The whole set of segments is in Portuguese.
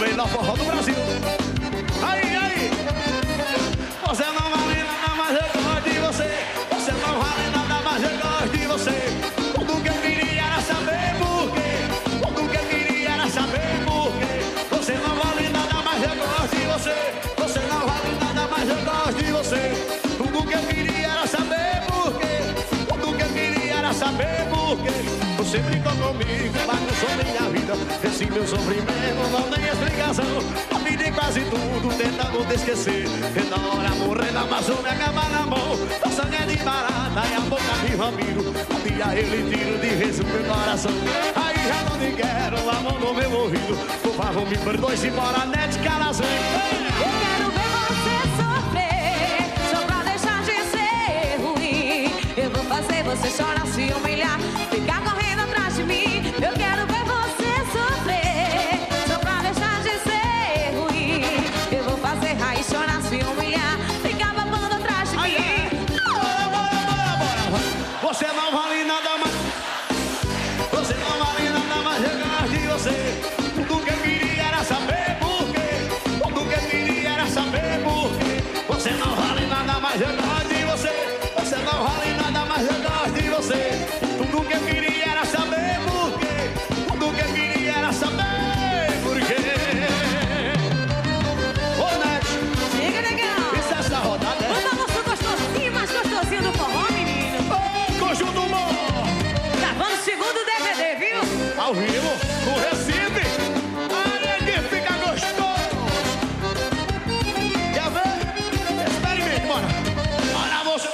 melhor forró do Brasil. Aí, aí. Você não vale nada, mas eu gosto de você. Você não vale nada, mas eu gosto de você. Tudo que eu queria era saber por quê. Tudo que eu queria era saber por quê. Você não vale nada, mas eu gosto de você. Você não vale nada, mas eu gosto de você. Tudo que eu queria era saber por quê. Tudo que eu queria era saber por quê. Você brincou comigo, bagunçou minha vida Esse meu sofrimento não tem Eu pedi quase tudo, tentando te esquecer. Na hora morrer na Amazônia, acabar na mão. O sangue é de barata e a boca de vampiro Um dia ele tira de vez o meu coração. Aí já não te quero, a mão no meu ouvido. Por favor me perdoe se mora net calação Eu quero ver você sofrer Só pra deixar de ser ruim. Eu vou fazer você chorar, se humilhar Ficar correndo vivo no Recife. Aí que fica gostoso. Quer ver? Experimente, bora. Olha você.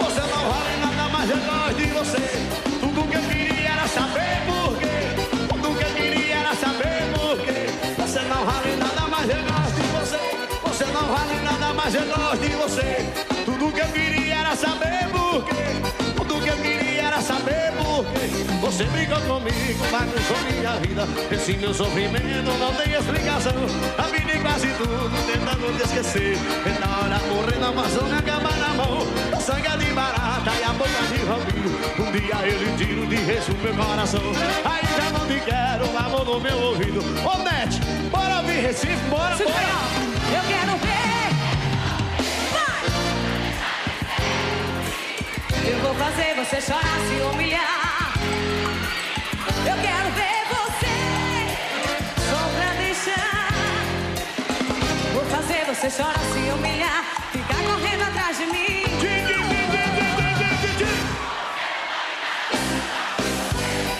Você não vale nada, mas eu gosto de você. Tudo que eu queria era saber por quê. Tudo que eu queria era saber por quê. Você não vale nada, mas eu gosto de você. Você não vale nada, mas eu gosto de você. Você brigou comigo, bagunçou minha vida. Esse meu sofrimento não tem explicação. A vida é quase tudo, tentando te esquecer. E na hora morrer na Amazônia, acaba na mão. O sangue é de barata e a boca de vampiro. Um dia ele tira de resto meu coração. Já não te quero, amor no meu ouvido. Ô Net, bora vir Recife, bora, bora. Eu quero ver. Eu vou fazer você chorar, se humilhar. Você chora se humilhar, fica correndo atrás de mim.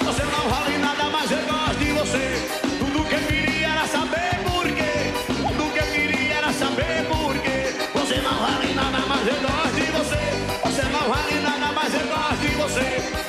Você não vale nada, mas eu gosto de você. Tudo que eu queria era saber por quê. Tudo que eu queria era saber por quê. Você não vale nada, mas eu gosto de você. Você não vale nada, mas eu gosto de você.